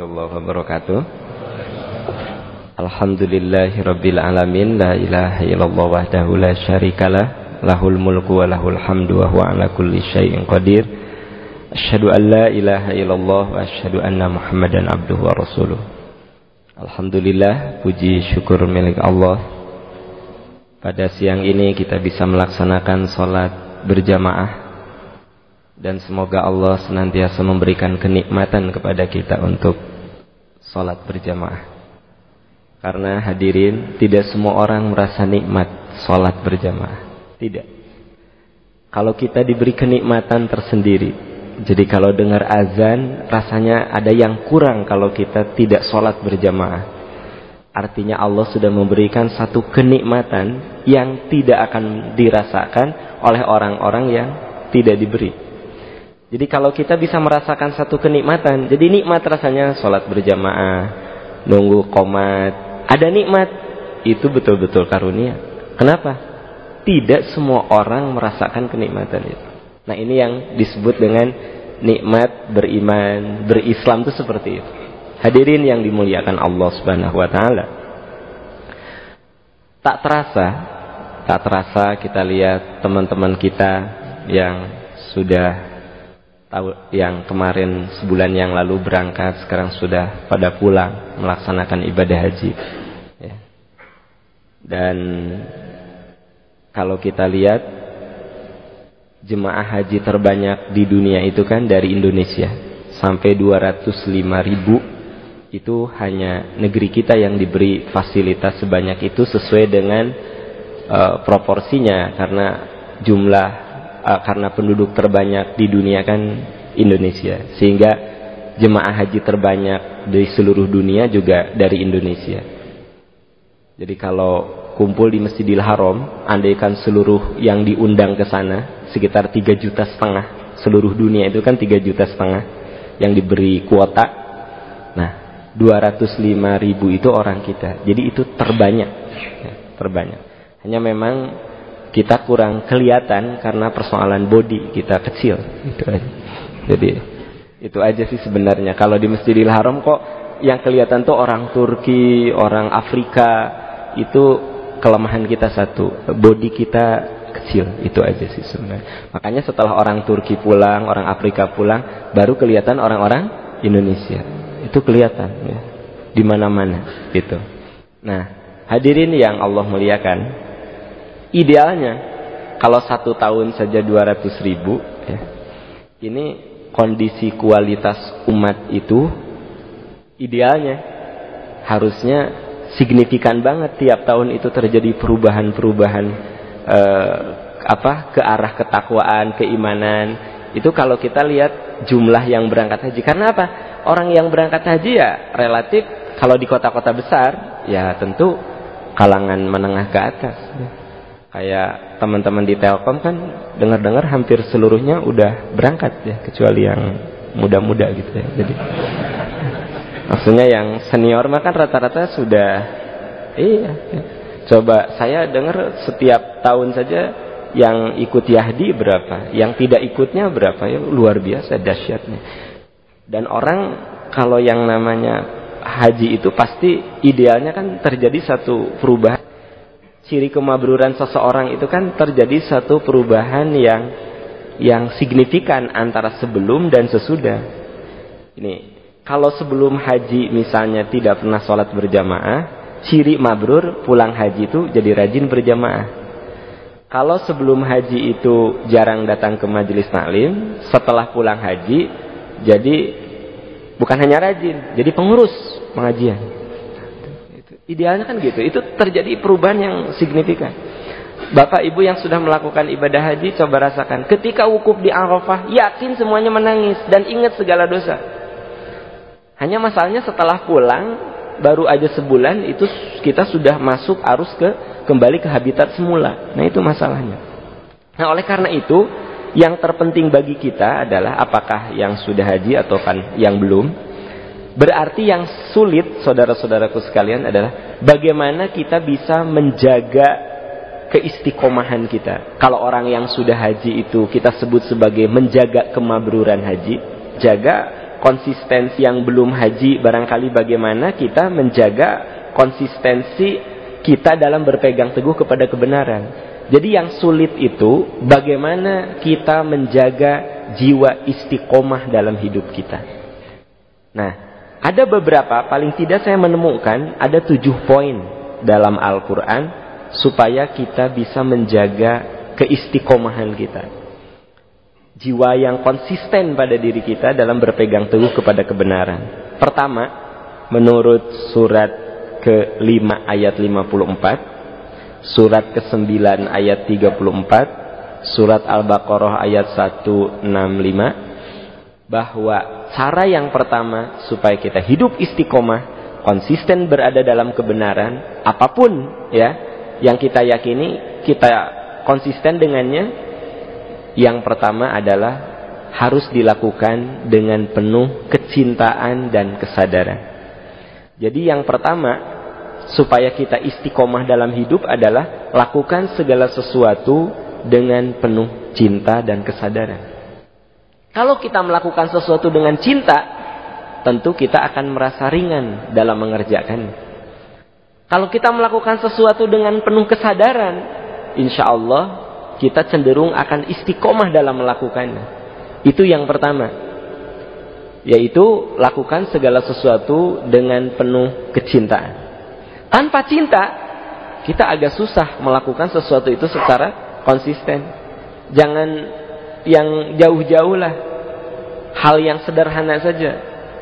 warahmatullahi wabarakatuh. Alhamdulillahirabbil alamin la ilaha illallah wahdahu la syarikalah lahul mulku wa lahul hamdu wa huwa ala kulli syai'in qadir. Asyhadu an la ilaha illallah wa asyhadu anna Muhammadan abduhu wa rasuluh. Alhamdulillah puji syukur milik Allah. Pada siang ini kita bisa melaksanakan salat berjamaah dan semoga Allah senantiasa memberikan kenikmatan kepada kita untuk sholat berjamaah. Karena hadirin, tidak semua orang merasa nikmat sholat berjamaah. Tidak. Kalau kita diberi kenikmatan tersendiri, jadi kalau dengar azan, rasanya ada yang kurang kalau kita tidak sholat berjamaah. Artinya Allah sudah memberikan satu kenikmatan yang tidak akan dirasakan oleh orang-orang yang tidak diberi. Jadi kalau kita bisa merasakan satu kenikmatan, jadi nikmat rasanya sholat berjamaah, nunggu komat, ada nikmat, itu betul-betul karunia. Kenapa? Tidak semua orang merasakan kenikmatan itu. Nah ini yang disebut dengan nikmat beriman, berislam itu seperti itu. Hadirin yang dimuliakan Allah Subhanahu wa taala. Tak terasa, tak terasa kita lihat teman-teman kita yang sudah yang kemarin sebulan yang lalu berangkat sekarang sudah pada pulang melaksanakan ibadah haji. Ya. dan kalau kita lihat jemaah haji terbanyak di dunia itu kan dari Indonesia. Sampai 205 ribu itu hanya negeri kita yang diberi fasilitas sebanyak itu sesuai dengan uh, proporsinya. Karena jumlah uh, karena penduduk terbanyak di dunia kan Indonesia. Sehingga jemaah haji terbanyak di seluruh dunia juga dari Indonesia. Jadi kalau kumpul di Masjidil Haram andaikan seluruh yang diundang ke sana sekitar 3 juta setengah seluruh dunia itu kan 3 juta setengah yang diberi kuota. Nah 205 ribu itu orang kita. Jadi itu terbanyak. Ya, terbanyak. Hanya memang kita kurang kelihatan karena persoalan body kita kecil. Itu aja. jadi itu aja sih sebenarnya. Kalau di Masjidil Haram kok yang kelihatan tuh orang Turki orang Afrika itu kelemahan kita satu. Body kita kecil. Itu aja sih sebenarnya. Makanya setelah orang Turki pulang orang Afrika pulang baru kelihatan orang-orang Indonesia. Itu kelihatan ya. Di mana-mana gitu. Nah hadirin yang Allah muliakan Idealnya kalau satu tahun saja 200 ribu, ya, ini kondisi kualitas umat itu idealnya harusnya signifikan banget tiap tahun itu terjadi perubahan-perubahan eh, apa ke arah ketakwaan, keimanan. Itu kalau kita lihat jumlah yang berangkat haji. Karena apa? Orang yang berangkat haji ya relatif kalau di kota-kota besar ya tentu kalangan menengah ke atas. Kayak teman-teman di Telkom kan dengar-dengar hampir seluruhnya udah berangkat ya kecuali yang muda-muda gitu ya. Jadi maksudnya yang senior mah kan rata-rata sudah iya. Ya. coba saya dengar setiap tahun saja yang ikut Yahdi berapa yang tidak ikutnya berapa ya luar biasa dahsyatnya. Dan orang kalau yang namanya haji itu pasti idealnya kan terjadi satu perubahan ciri kemabruran seseorang itu kan terjadi satu perubahan yang yang signifikan antara sebelum dan sesudah. Ini kalau sebelum haji misalnya tidak pernah sholat berjamaah, ciri mabrur pulang haji itu jadi rajin berjamaah. Kalau sebelum haji itu jarang datang ke majelis taklim, setelah pulang haji jadi bukan hanya rajin, jadi pengurus pengajian. Idealnya kan gitu. Itu terjadi perubahan yang signifikan. Bapak ibu yang sudah melakukan ibadah haji coba rasakan. Ketika wukuf di Arafah, yakin semuanya menangis dan ingat segala dosa. Hanya masalahnya setelah pulang, baru aja sebulan itu kita sudah masuk arus ke kembali ke habitat semula. Nah itu masalahnya. Nah oleh karena itu, yang terpenting bagi kita adalah apakah yang sudah haji atau kan yang belum. Berarti yang sulit saudara-saudaraku sekalian adalah bagaimana kita bisa menjaga keistiqomahan kita. Kalau orang yang sudah haji itu kita sebut sebagai menjaga kemabruran haji, jaga konsistensi yang belum haji, barangkali bagaimana kita menjaga konsistensi kita dalam berpegang teguh kepada kebenaran. Jadi yang sulit itu bagaimana kita menjaga jiwa istiqomah dalam hidup kita. Nah, ada beberapa, paling tidak saya menemukan ada tujuh poin dalam Al-Quran supaya kita bisa menjaga keistiqomahan kita. Jiwa yang konsisten pada diri kita dalam berpegang teguh kepada kebenaran. Pertama, menurut surat ke-5 ayat 54, surat ke-9 ayat 34, surat Al-Baqarah ayat 165, bahwa cara yang pertama supaya kita hidup istiqomah, konsisten berada dalam kebenaran, apa pun ya yang kita yakini, kita konsisten dengannya yang pertama adalah harus dilakukan dengan penuh kecintaan dan kesadaran. Jadi yang pertama supaya kita istiqomah dalam hidup adalah lakukan segala sesuatu dengan penuh cinta dan kesadaran. Kalau kita melakukan sesuatu dengan cinta, tentu kita akan merasa ringan dalam mengerjakan. Kalau kita melakukan sesuatu dengan penuh kesadaran, insya Allah kita cenderung akan istiqomah dalam melakukannya. Itu yang pertama. Yaitu lakukan segala sesuatu dengan penuh kecintaan. Tanpa cinta, kita agak susah melakukan sesuatu itu secara konsisten. Jangan yang jauh-jauh lah. Hal yang sederhana saja.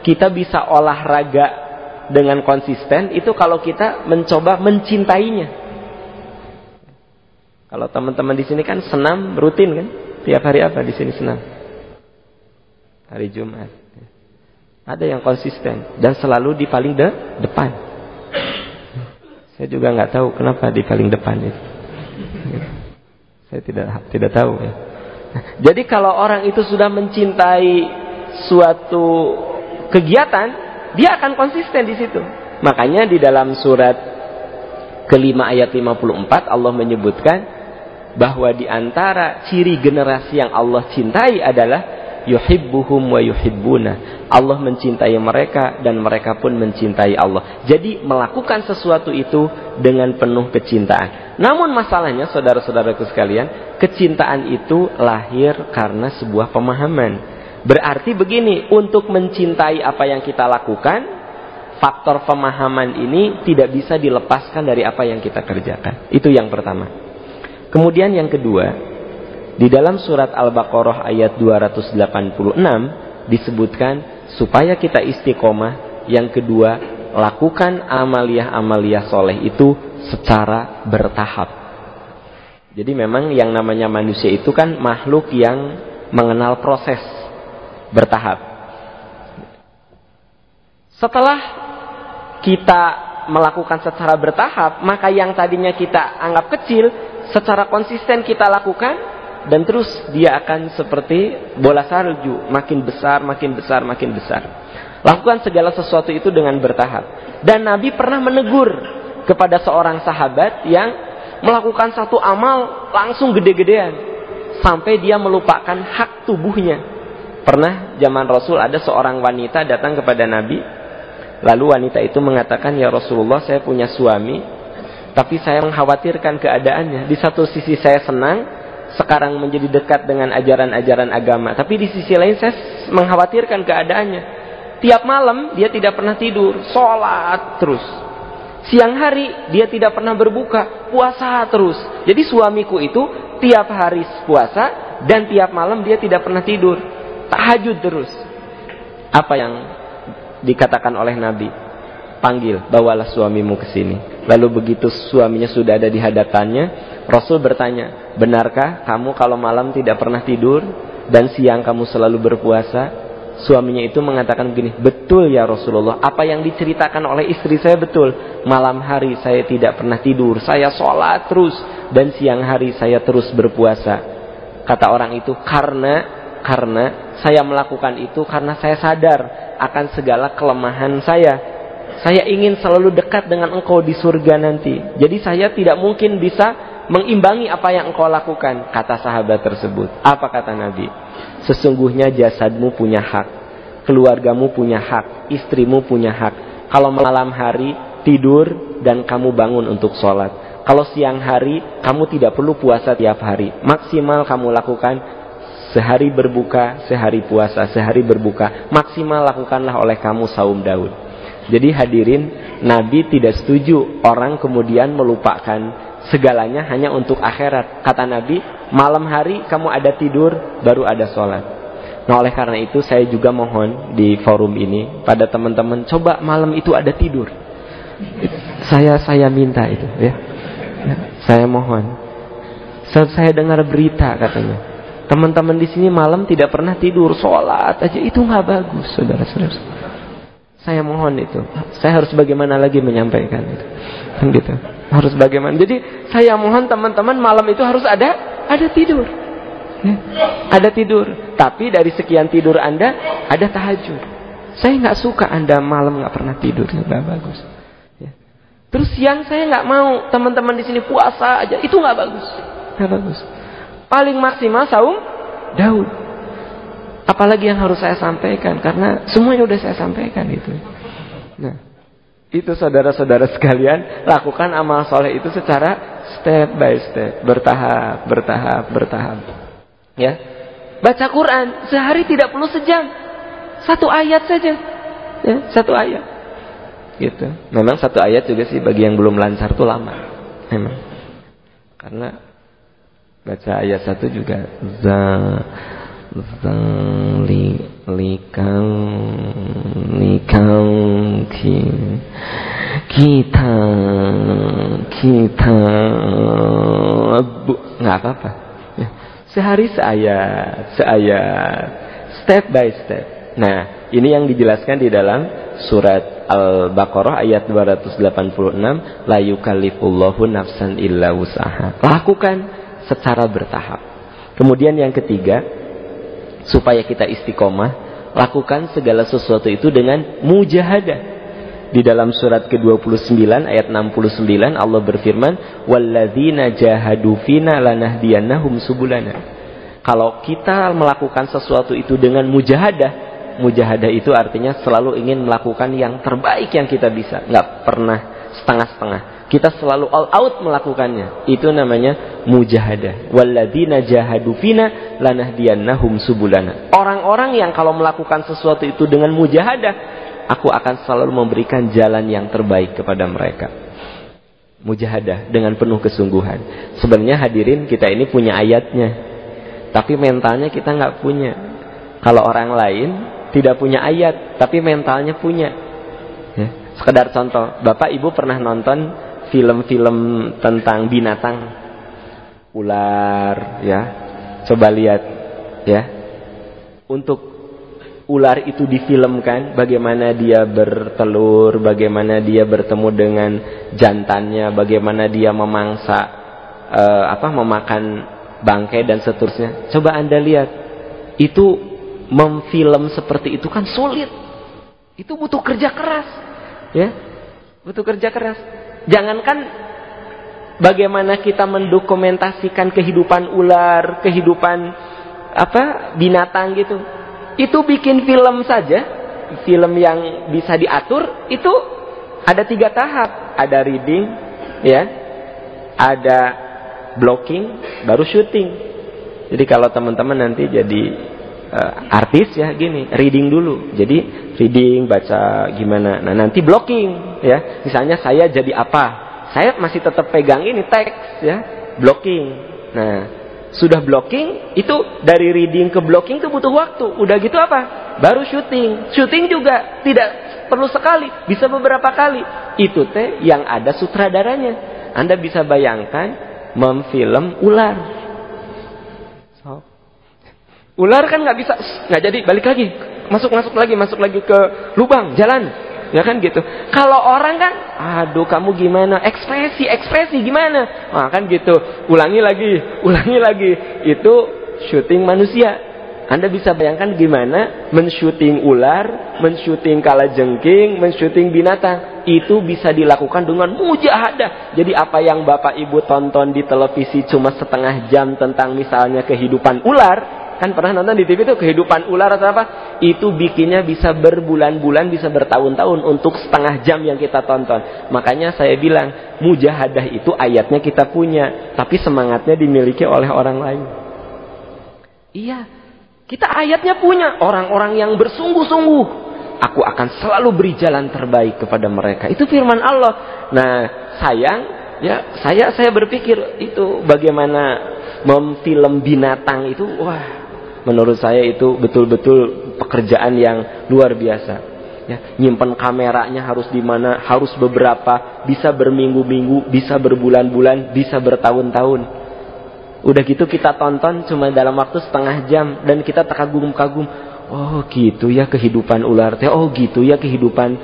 Kita bisa olahraga dengan konsisten itu kalau kita mencoba mencintainya. Kalau teman-teman di sini kan senam rutin kan? Tiap hari apa di sini senam? Hari Jumat. Ada yang konsisten dan selalu di paling de depan. Saya juga nggak tahu kenapa di paling depan itu. Saya tidak tidak tahu ya. Jadi kalau orang itu sudah mencintai suatu kegiatan, dia akan konsisten di situ. Makanya di dalam surat kelima ayat 54 Allah menyebutkan bahwa di antara ciri generasi yang Allah cintai adalah yuhibbuhum wa yuhibbuna. Allah mencintai mereka dan mereka pun mencintai Allah. Jadi melakukan sesuatu itu dengan penuh kecintaan. Namun masalahnya saudara-saudaraku sekalian, kecintaan itu lahir karena sebuah pemahaman. Berarti begini, untuk mencintai apa yang kita lakukan, faktor pemahaman ini tidak bisa dilepaskan dari apa yang kita kerjakan. Itu yang pertama. Kemudian yang kedua, di dalam surat Al-Baqarah ayat 286 disebutkan supaya kita istiqomah. Yang kedua, lakukan amaliyah-amaliyah soleh itu secara bertahap. Jadi memang yang namanya manusia itu kan makhluk yang mengenal proses bertahap. Setelah kita melakukan secara bertahap, maka yang tadinya kita anggap kecil secara konsisten kita lakukan dan terus dia akan seperti bola salju, makin besar, makin besar, makin besar. Lakukan segala sesuatu itu dengan bertahap. Dan Nabi pernah menegur kepada seorang sahabat yang melakukan satu amal langsung gede-gedean sampai dia melupakan hak tubuhnya. Pernah zaman Rasul ada seorang wanita datang kepada Nabi, lalu wanita itu mengatakan, "Ya Rasulullah, saya punya suami, tapi saya mengkhawatirkan keadaannya. Di satu sisi saya senang, sekarang menjadi dekat dengan ajaran-ajaran agama. Tapi di sisi lain saya mengkhawatirkan keadaannya. Tiap malam dia tidak pernah tidur, sholat terus. Siang hari dia tidak pernah berbuka, puasa terus. Jadi suamiku itu tiap hari puasa dan tiap malam dia tidak pernah tidur. Tahajud terus. Apa yang dikatakan oleh Nabi? Panggil, bawalah suamimu ke sini. Lalu begitu suaminya sudah ada di hadapannya, Rasul bertanya, benarkah kamu kalau malam tidak pernah tidur dan siang kamu selalu berpuasa? Suaminya itu mengatakan begini, betul ya Rasulullah, apa yang diceritakan oleh istri saya betul. Malam hari saya tidak pernah tidur, saya sholat terus, dan siang hari saya terus berpuasa. Kata orang itu, karena karena saya melakukan itu karena saya sadar akan segala kelemahan saya saya ingin selalu dekat dengan engkau di surga nanti. Jadi saya tidak mungkin bisa mengimbangi apa yang engkau lakukan. Kata sahabat tersebut. Apa kata Nabi? Sesungguhnya jasadmu punya hak. keluargamu punya hak, istrimu punya hak. Kalau malam hari tidur dan kamu bangun untuk sholat. Kalau siang hari kamu tidak perlu puasa tiap hari. Maksimal kamu lakukan sehari berbuka, sehari puasa, sehari berbuka. Maksimal lakukanlah oleh kamu saum Daud. Jadi hadirin, Nabi tidak setuju orang kemudian melupakan segalanya hanya untuk akhirat. Kata Nabi, malam hari kamu ada tidur, baru ada sholat. Nah oleh karena itu saya juga mohon di forum ini pada teman-teman coba malam itu ada tidur. Saya saya minta itu ya. ya saya mohon. Saya dengar berita katanya. Teman-teman di sini malam tidak pernah tidur, sholat aja itu nggak bagus, saudara-saudara. Saya mohon itu. Saya harus bagaimana lagi menyampaikan itu. Kan gitu. Harus bagaimana. Jadi saya mohon teman-teman malam itu harus ada ada tidur. Ya. Ada tidur. Tapi dari sekian tidur Anda, ada tahajud. Saya nggak suka Anda malam nggak pernah tidur. Nggak bagus. Ya. Terus siang saya nggak mau teman-teman di sini puasa aja. Itu nggak bagus. Nggak bagus. Paling maksimal saum Daud. Apalagi yang harus saya sampaikan karena semuanya udah saya sampaikan itu. Nah, itu saudara-saudara sekalian lakukan amal soleh itu secara step by step, bertahap, bertahap, bertahap. Ya. Baca Quran sehari tidak perlu sejam. Satu ayat saja. Ya, satu ayat. Gitu. Memang satu ayat juga sih bagi yang belum lancar tuh lama. Memang. Karena baca ayat satu juga za li likang likang ki kita kita. Nggak apa-apa. Ya. sehari seayat seayat. Step by step. Nah ini yang dijelaskan di dalam surat Al-Baqarah ayat 286 la yukallifullahu nafsan illa usaha lakukan secara bertahap. Kemudian yang ketiga supaya kita istiqomah lakukan segala sesuatu itu dengan mujahadah di dalam surat ke-29 ayat 69 Allah berfirman, "Walladzina jahadu fina lanahdiyannahum subulana." Kalau kita melakukan sesuatu itu dengan mujahadah, mujahadah itu artinya selalu ingin melakukan yang terbaik yang kita bisa, nggak pernah setengah-setengah. Kita selalu all out melakukannya. Itu namanya mujahadah. Walladzina jahadu fina lanahdiyannahum subulana. Orang-orang yang kalau melakukan sesuatu itu dengan mujahadah, aku akan selalu memberikan jalan yang terbaik kepada mereka. Mujahadah dengan penuh kesungguhan. Sebenarnya hadirin kita ini punya ayatnya. Tapi mentalnya kita nggak punya. Kalau orang lain tidak punya ayat, tapi mentalnya punya. Ya. Sekedar contoh, Bapak Ibu pernah nonton film-film tentang binatang? Ular, ya. Coba lihat, ya. Untuk ular itu difilmkan, bagaimana dia bertelur, bagaimana dia bertemu dengan jantannya, bagaimana dia memangsa uh, apa memakan bangkai dan seterusnya. Coba Anda lihat. Itu memfilm seperti itu kan sulit. Itu butuh kerja keras. Ya. Butuh kerja keras. Jangankan bagaimana kita mendokumentasikan kehidupan ular, kehidupan apa binatang gitu itu bikin film saja, film yang bisa diatur itu ada tiga tahap, ada reading, ya, ada blocking, baru syuting. Jadi kalau teman-teman nanti jadi uh, artis ya gini, reading dulu. Jadi reading, baca gimana. Nah nanti blocking, ya. Misalnya saya jadi apa? Saya masih tetap pegang ini teks, ya, blocking. Nah sudah blocking, itu dari reading ke blocking itu butuh waktu. Udah gitu apa? Baru syuting. Syuting juga tidak perlu sekali, bisa beberapa kali. Itu teh yang ada sutradaranya. Anda bisa bayangkan memfilm ular. So. Ular kan nggak bisa, nggak jadi balik lagi, masuk masuk lagi, masuk lagi ke lubang jalan Ya kan gitu. Kalau orang kan, aduh kamu gimana? Ekspresi, ekspresi gimana? Nah, kan gitu. Ulangi lagi, ulangi lagi. Itu syuting manusia. Anda bisa bayangkan gimana mensyuting ular, mensyuting kalajengking, mensyuting binatang. Itu bisa dilakukan dengan mujahadah. Jadi apa yang Bapak Ibu tonton di televisi cuma setengah jam tentang misalnya kehidupan ular, kan pernah nonton di TV itu kehidupan ular atau apa? Itu bikinnya bisa berbulan-bulan, bisa bertahun-tahun untuk setengah jam yang kita tonton. Makanya saya bilang, mujahadah itu ayatnya kita punya, tapi semangatnya dimiliki oleh orang lain. Iya, kita ayatnya punya orang-orang yang bersungguh-sungguh. Aku akan selalu beri jalan terbaik kepada mereka. Itu firman Allah. Nah, sayang ya saya saya berpikir itu bagaimana memfilm binatang itu wah menurut saya itu betul-betul pekerjaan yang luar biasa. Ya nyimpen kameranya harus di mana harus beberapa bisa berminggu-minggu bisa berbulan-bulan bisa bertahun-tahun. Udah gitu kita tonton cuma dalam waktu setengah jam dan kita terkagum-kagum. Oh gitu ya kehidupan ular oh gitu ya kehidupan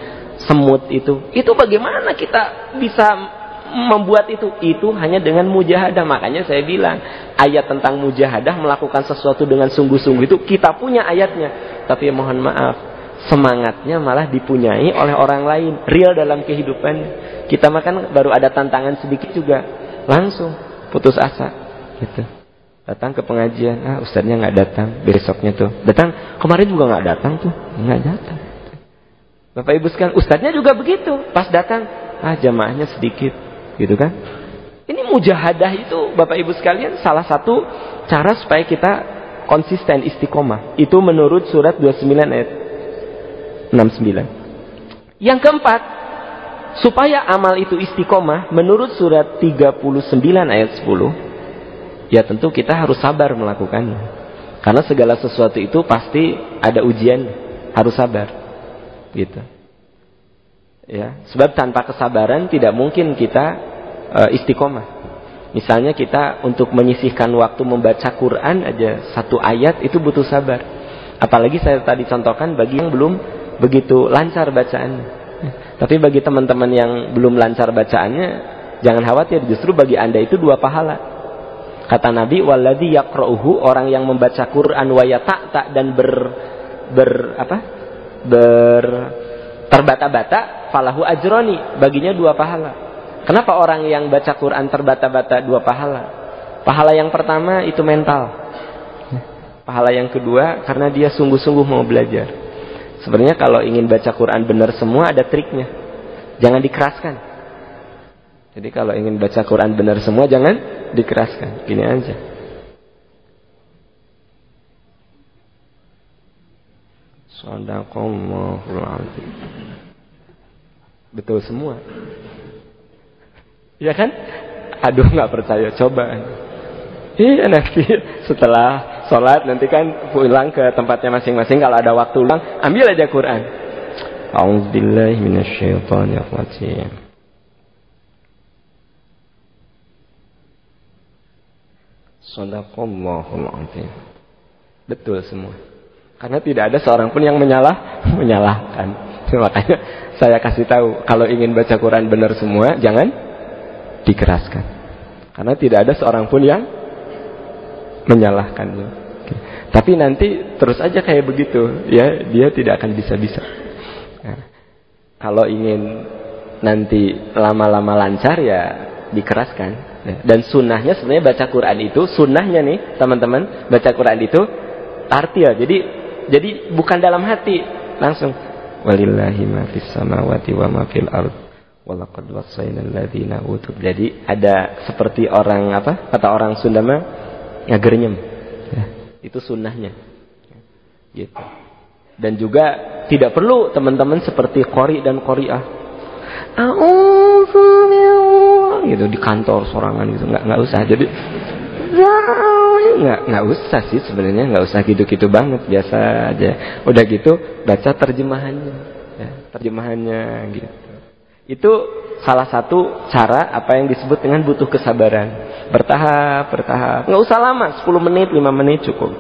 semut itu. Itu bagaimana kita bisa membuat itu. Itu hanya dengan mujahadah. Makanya saya bilang ayat tentang mujahadah melakukan sesuatu dengan sungguh-sungguh itu kita punya ayatnya. Tapi mohon maaf semangatnya malah dipunyai oleh orang lain. Real dalam kehidupan. Kita makan baru ada tantangan sedikit juga. Langsung putus asa gitu. Datang ke pengajian. Ah ustadznya nggak datang. Besoknya tuh. Datang. Kemarin juga nggak datang tuh. Nggak datang. Bapak ibu sekalian ustadznya juga begitu. Pas datang ah jamaahnya sedikit Gitu kan? Ini mujahadah itu Bapak Ibu sekalian salah satu cara supaya kita konsisten istiqomah. Itu menurut surat 29 ayat 69. Yang keempat, supaya amal itu istiqomah menurut surat 39 ayat 10, ya tentu kita harus sabar melakukannya. Karena segala sesuatu itu pasti ada ujian, harus sabar. Gitu. Ya, sebab tanpa kesabaran tidak mungkin kita uh, istiqomah. Misalnya kita untuk menyisihkan waktu membaca Quran aja satu ayat itu butuh sabar. Apalagi saya tadi contohkan bagi yang belum begitu lancar bacaannya. Tapi bagi teman-teman yang belum lancar bacaannya, jangan khawatir justru bagi Anda itu dua pahala. Kata Nabi, "Walladzi yaqra'uhu," orang yang membaca Quran wa tak dan ber ber apa? ber terbata-bata falahu ajroni baginya dua pahala. Kenapa orang yang baca Quran terbata-bata dua pahala? Pahala yang pertama itu mental. Pahala yang kedua karena dia sungguh-sungguh mau belajar. Sebenarnya kalau ingin baca Quran benar semua ada triknya. Jangan dikeraskan. Jadi kalau ingin baca Quran benar semua jangan dikeraskan. Gini aja Sadaqallahul azim betul semua. Ya kan? Aduh nggak percaya, coba. Iya nanti setelah sholat nanti kan pulang ke tempatnya masing-masing kalau ada waktu luang ambil aja Quran. A'udzubillahi minasyaitonirrajim. Sadaqallahul azim. Betul semua. Karena tidak ada seorang pun yang menyalah menyalahkan. Makanya saya kasih tahu, kalau ingin baca Quran benar semua, jangan dikeraskan. Karena tidak ada seorang pun yang menyalahkannya. Tapi nanti terus aja kayak begitu, ya dia tidak akan bisa-bisa. Nah, kalau ingin nanti lama-lama lancar ya dikeraskan. Ya, dan sunnahnya sebenarnya baca Quran itu sunnahnya nih teman-teman baca Quran itu tartil. Jadi jadi bukan dalam hati langsung. Walillahi ma fis samawati wa ma fil ard. Walaqad wassayna alladziina utul jadi ada seperti orang apa? Kata orang Sunda mah ngagernyem ya, itu sunnahnya. Gitu. Dan juga tidak perlu teman-teman seperti kori dan koriah gitu di kantor sorangan gitu. Nggak nggak usah. Jadi nggak nggak usah sih sebenarnya nggak usah gitu-gitu banget biasa aja. Udah gitu baca terjemahannya ya, terjemahannya gitu. Itu salah satu cara apa yang disebut dengan butuh kesabaran. Bertahap bertahap. Nggak usah lama 10 menit 5 menit cukup.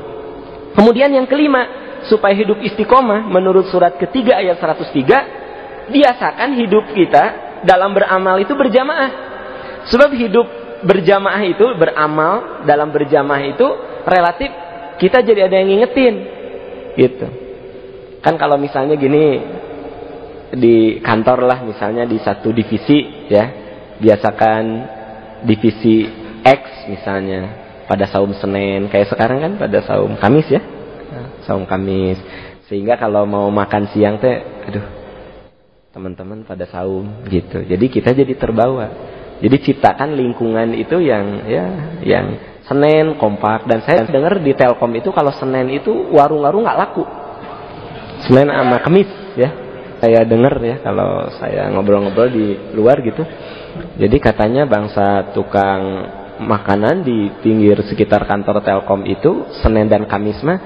Kemudian yang kelima supaya hidup istiqomah menurut surat ketiga ayat 103 biasakan hidup kita dalam beramal itu berjamaah. Sebab hidup berjamaah itu beramal dalam berjamaah itu relatif kita jadi ada yang ngingetin. Gitu. Kan kalau misalnya gini di kantor lah misalnya di satu divisi ya. Biasakan divisi X misalnya pada saum Senin kayak sekarang kan pada saum Kamis ya. Saum Kamis. Sehingga kalau mau makan siang teh aduh teman-teman pada saum gitu. Jadi kita jadi terbawa jadi ciptakan lingkungan itu yang ya yang Senin kompak. Dan saya dengar di Telkom itu kalau Senin itu warung-warung nggak laku. Senin sama Kamis ya. Saya dengar ya kalau saya ngobrol-ngobrol di luar gitu. Jadi katanya bangsa tukang makanan di pinggir sekitar kantor Telkom itu Senin dan Kamis mah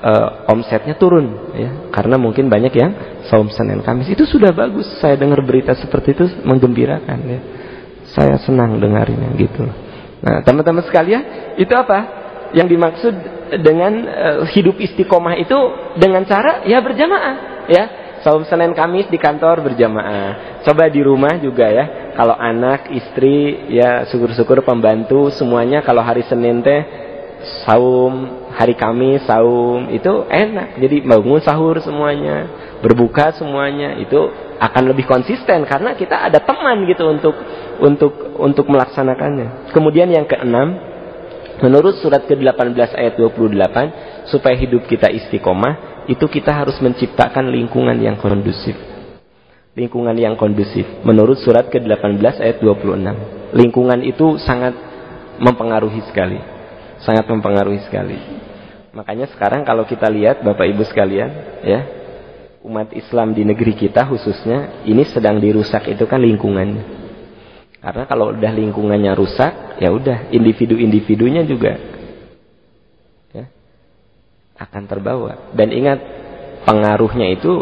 e, omsetnya turun ya. Karena mungkin banyak yang saum Senin Kamis. Itu sudah bagus. Saya dengar berita seperti itu menggembirakan ya saya senang dengarnya gitu. Nah teman-teman sekalian itu apa? Yang dimaksud dengan uh, hidup istiqomah itu dengan cara ya berjamaah ya. Saum Senin Kamis di kantor berjamaah. Coba di rumah juga ya. Kalau anak istri ya syukur-syukur pembantu semuanya. Kalau hari Senin teh saum. Hari Kamis saum. Itu enak. Jadi bangun sahur semuanya berbuka semuanya. Itu akan lebih konsisten karena kita ada teman gitu untuk untuk untuk melaksanakannya kemudian yang keenam Menurut surat ke-18 ayat 28, supaya hidup kita istiqomah, itu kita harus menciptakan lingkungan yang kondusif. Lingkungan yang kondusif. Menurut surat ke-18 ayat 26. Lingkungan itu sangat mempengaruhi sekali. Sangat mempengaruhi sekali. Makanya sekarang kalau kita lihat Bapak Ibu sekalian, ya, umat Islam di negeri kita khususnya, ini sedang dirusak itu kan lingkungannya. Karena kalau udah lingkungannya rusak, ya udah individu-individunya juga ya, akan terbawa. Dan ingat pengaruhnya itu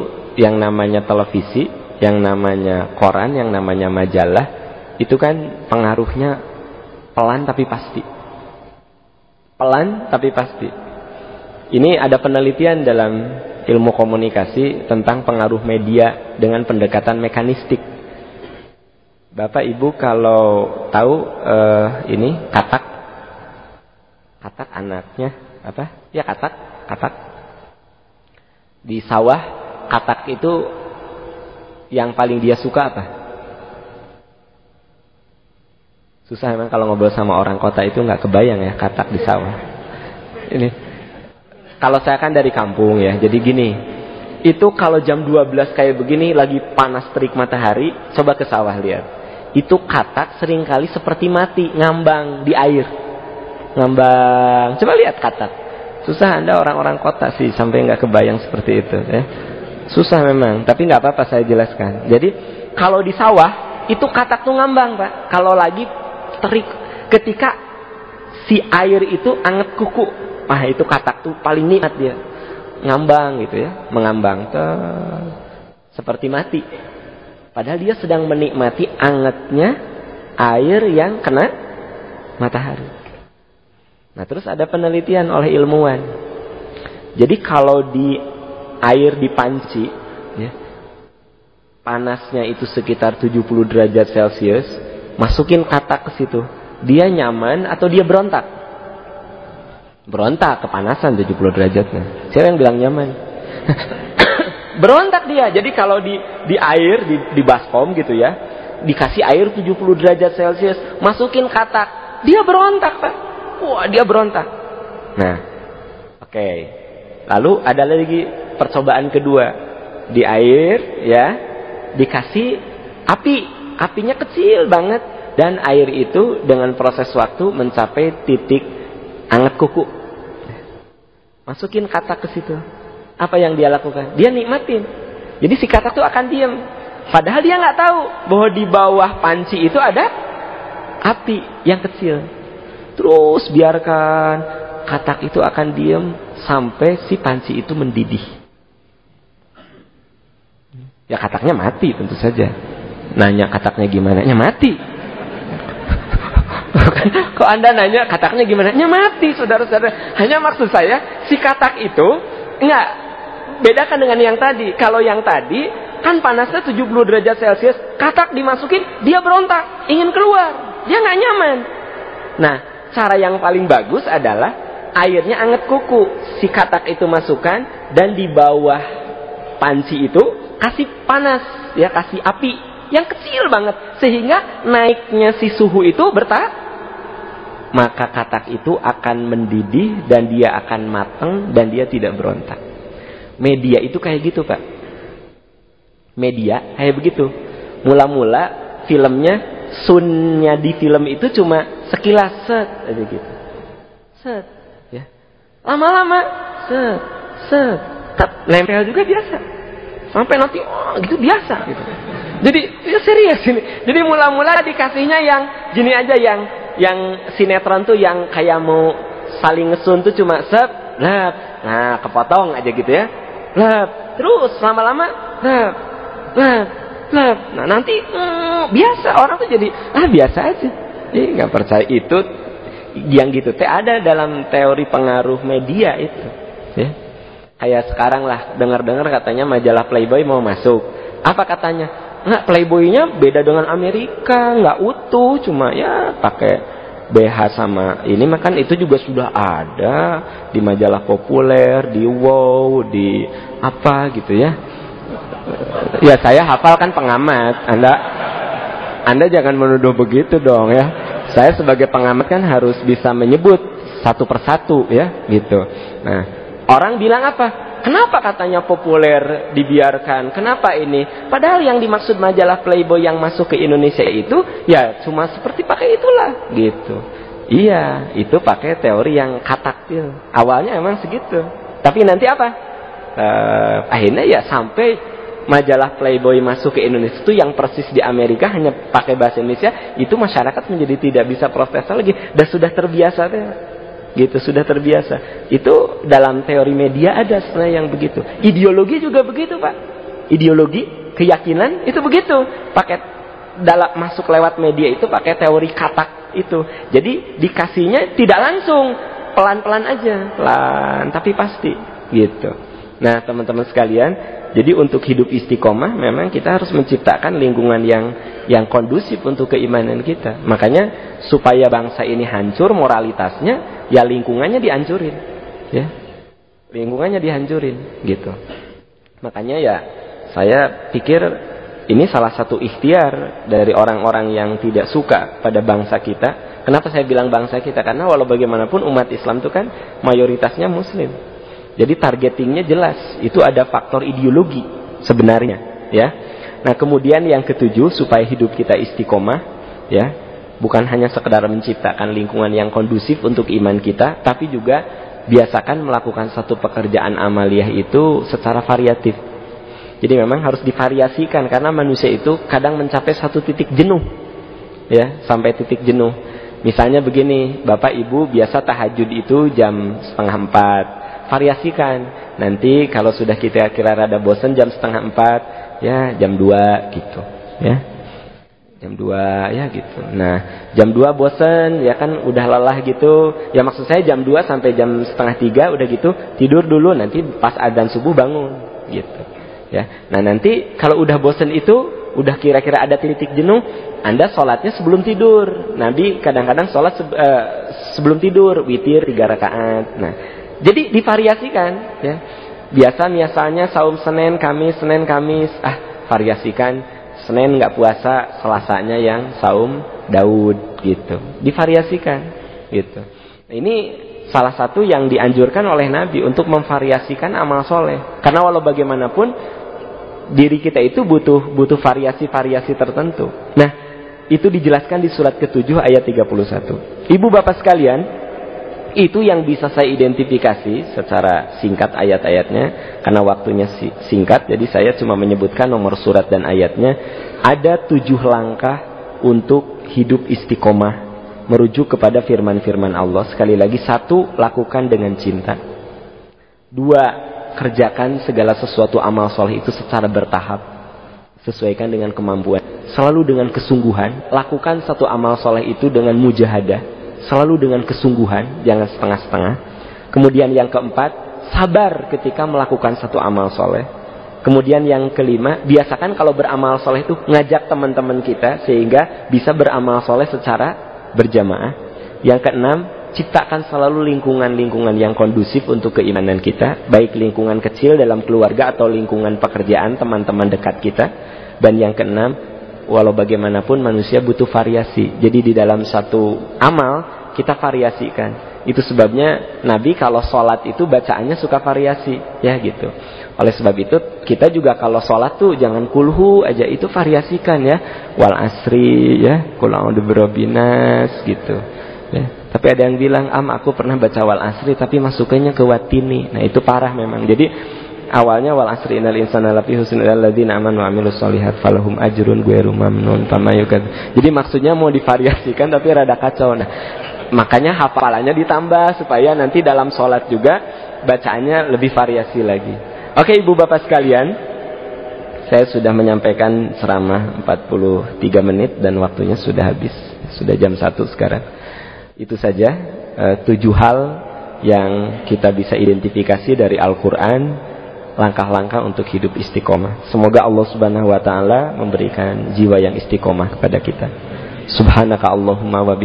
yang namanya televisi, yang namanya koran, yang namanya majalah, itu kan pengaruhnya pelan tapi pasti. Pelan tapi pasti. Ini ada penelitian dalam ilmu komunikasi tentang pengaruh media dengan pendekatan mekanistik. Bapak Ibu kalau tahu uh, ini katak katak anaknya apa? Ya katak, katak. Di sawah katak itu yang paling dia suka apa? Susah memang kalau ngobrol sama orang kota itu nggak kebayang ya katak di sawah. Ini kalau saya kan dari kampung ya, jadi gini. Itu kalau jam 12 kayak begini lagi panas terik matahari, coba ke sawah lihat. Itu katak sering kali seperti mati ngambang di air. Ngambang. Coba lihat katak susah anda orang-orang kota sih sampai nggak kebayang seperti itu ya. Susah memang tapi nggak apa-apa saya jelaskan. Jadi kalau di sawah itu katak tuh ngambang pak. Kalau lagi terik ketika si air itu anget kuku ah itu katak tuh paling nikmat dia ngambang gitu ya mengambang tuh seperti mati Padahal dia sedang menikmati angetnya air yang kena matahari. Nah terus ada penelitian oleh ilmuwan. Jadi kalau di air di panci, ya, panasnya itu sekitar 70 derajat Celcius, masukin katak ke situ. Dia nyaman atau dia berontak? Berontak, kepanasan 70 derajatnya. Siapa yang bilang nyaman? Berontak dia. Jadi kalau di di air di di baskom gitu ya, dikasih air 70 derajat Celcius, masukin katak, dia berontak, Pak. Wah, dia berontak. Nah, oke. Okay. Lalu ada lagi percobaan kedua. Di air ya, dikasih api. Apinya kecil banget dan air itu dengan proses waktu mencapai titik anget kuku. Masukin katak ke situ apa yang dia lakukan? Dia nikmatin. Jadi si katak itu akan diam. Padahal dia nggak tahu bahwa di bawah panci itu ada api yang kecil. Terus biarkan katak itu akan diam sampai si panci itu mendidih. Ya kataknya mati tentu saja. Nanya kataknya gimana? Ya mati. Kok anda nanya kataknya gimana? Ya mati saudara-saudara. Hanya maksud saya si katak itu enggak bedakan dengan yang tadi. Kalau yang tadi kan panasnya 70 derajat Celcius, katak dimasukin, dia berontak, ingin keluar. Dia nggak nyaman. Nah, cara yang paling bagus adalah airnya anget kuku. Si katak itu masukkan dan di bawah panci itu kasih panas, ya kasih api yang kecil banget sehingga naiknya si suhu itu bertahap maka katak itu akan mendidih dan dia akan matang dan dia tidak berontak. Media itu kayak gitu, Pak. Media kayak begitu. Mula-mula filmnya sunnya di film itu cuma sekilas set aja gitu. Set, ya. Lama-lama set, set, nempel juga biasa. Sampai nanti oh, gitu biasa gitu. Jadi ya serius ini. Jadi mula-mula dikasihnya yang gini aja yang yang sinetron tuh yang kayak mau saling ngesun tuh cuma sep, lep, nah kepotong aja gitu ya, lep, terus lama-lama lep, lep, lep. Nah nanti mm, biasa orang tuh jadi ah biasa aja. Jadi nggak percaya itu yang gitu teh ada dalam teori pengaruh media itu. Ya. Kayak sekarang lah dengar-dengar katanya majalah Playboy mau masuk. Apa katanya? Nggak, Playboynya beda dengan Amerika, nggak utuh, cuma ya pakai BH sama ini makan itu juga sudah ada di majalah populer, di Wow, di apa gitu ya. Ya saya hafal kan pengamat, Anda Anda jangan menuduh begitu dong ya. Saya sebagai pengamat kan harus bisa menyebut satu persatu ya gitu. Nah, orang bilang apa? Kenapa katanya populer dibiarkan? Kenapa ini? Padahal yang dimaksud majalah Playboy yang masuk ke Indonesia itu ya cuma seperti pakai itulah gitu. Iya, itu pakai teori yang kataktil. Awalnya emang segitu. Tapi nanti apa? Uh, akhirnya ya sampai majalah Playboy masuk ke Indonesia itu yang persis di Amerika hanya pakai bahasa Indonesia itu masyarakat menjadi tidak bisa protes lagi dan sudah terbiasa deh gitu sudah terbiasa. Itu dalam teori media ada sebenarnya yang begitu. Ideologi juga begitu pak. Ideologi keyakinan itu begitu. Pakai dalam masuk lewat media itu pakai teori katak itu. Jadi dikasihnya tidak langsung. Pelan-pelan aja. Pelan tapi pasti. Gitu. Nah teman-teman sekalian jadi untuk hidup istiqomah memang kita harus menciptakan lingkungan yang yang kondusif untuk keimanan kita. Makanya supaya bangsa ini hancur moralitasnya, ya lingkungannya dihancurin. Ya. Lingkungannya dihancurin gitu. Makanya ya saya pikir ini salah satu ikhtiar dari orang-orang yang tidak suka pada bangsa kita. Kenapa saya bilang bangsa kita? Karena walau bagaimanapun umat Islam itu kan mayoritasnya muslim. Jadi targetingnya jelas, itu ada faktor ideologi sebenarnya, ya. Nah, kemudian yang ketujuh supaya hidup kita istiqomah, ya, bukan hanya sekedar menciptakan lingkungan yang kondusif untuk iman kita, tapi juga biasakan melakukan satu pekerjaan amaliyah itu secara variatif. Jadi memang harus divariasikan karena manusia itu kadang mencapai satu titik jenuh. Ya, sampai titik jenuh. Misalnya begini, Bapak Ibu biasa tahajud itu jam setengah empat variasikan. Nanti kalau sudah kita kira rada bosan jam setengah empat, ya jam dua gitu, ya. Jam dua ya gitu. Nah, jam dua bosan, ya kan udah lelah gitu. Ya maksud saya jam dua sampai jam setengah tiga udah gitu, tidur dulu nanti pas adzan subuh bangun gitu. Ya. Nah, nanti kalau udah bosan itu udah kira-kira ada titik jenuh, Anda sholatnya sebelum tidur. Nabi kadang-kadang sholat se uh, sebelum tidur, witir tiga rakaat. Nah, jadi divariasikan ya. Biasa misalnya saum Senin, Kamis, Senin, Kamis, ah variasikan Senin nggak puasa, Selasanya yang saum Daud gitu. Divariasikan gitu. Ini salah satu yang dianjurkan oleh Nabi untuk memvariasikan amal soleh. Karena walau bagaimanapun diri kita itu butuh butuh variasi-variasi tertentu. Nah, itu dijelaskan di surat ke-7 ayat 31. Ibu bapak sekalian, itu yang bisa saya identifikasi secara singkat ayat-ayatnya. Karena waktunya singkat jadi saya cuma menyebutkan nomor surat dan ayatnya. Ada tujuh langkah untuk hidup istiqomah merujuk kepada firman-firman Allah. Sekali lagi satu lakukan dengan cinta. Dua kerjakan segala sesuatu amal soleh itu secara bertahap. Sesuaikan dengan kemampuan. Selalu dengan kesungguhan. Lakukan satu amal soleh itu dengan mujahadah Selalu dengan kesungguhan, jangan setengah-setengah. Kemudian yang keempat, sabar ketika melakukan satu amal soleh. Kemudian yang kelima, biasakan kalau beramal soleh itu ngajak teman-teman kita sehingga bisa beramal soleh secara berjamaah. Yang keenam, ciptakan selalu lingkungan-lingkungan yang kondusif untuk keimanan kita, baik lingkungan kecil dalam keluarga atau lingkungan pekerjaan teman-teman dekat kita. Dan yang keenam, walau bagaimanapun manusia butuh variasi. Jadi di dalam satu amal kita variasikan. Itu sebabnya Nabi kalau sholat itu bacaannya suka variasi, ya gitu. Oleh sebab itu kita juga kalau sholat tuh jangan kulhu aja itu variasikan ya. Wal asri ya, kulau berobinas gitu. Ya. Tapi ada yang bilang, am aku pernah baca wal asri tapi masukannya ke watini. Nah itu parah memang. Jadi awalnya wal asri innal insana lafi husnil alladzina amanu wa amilus solihat falahum ajrun ghairu mamnun famayukad. Jadi maksudnya mau divariasikan tapi rada kacau. Nah, makanya hafalannya ditambah supaya nanti dalam sholat juga bacaannya lebih variasi lagi. Oke ibu bapak sekalian Saya sudah menyampaikan selama 43 menit Dan waktunya sudah habis Sudah jam 1 sekarang Itu saja uh, Tujuh hal yang kita bisa identifikasi dari Al-Quran Langkah-langkah untuk hidup istiqomah. Semoga Allah subhanahu wa ta'ala Memberikan jiwa yang istiqomah kepada kita. Subhanaka Allahumma wa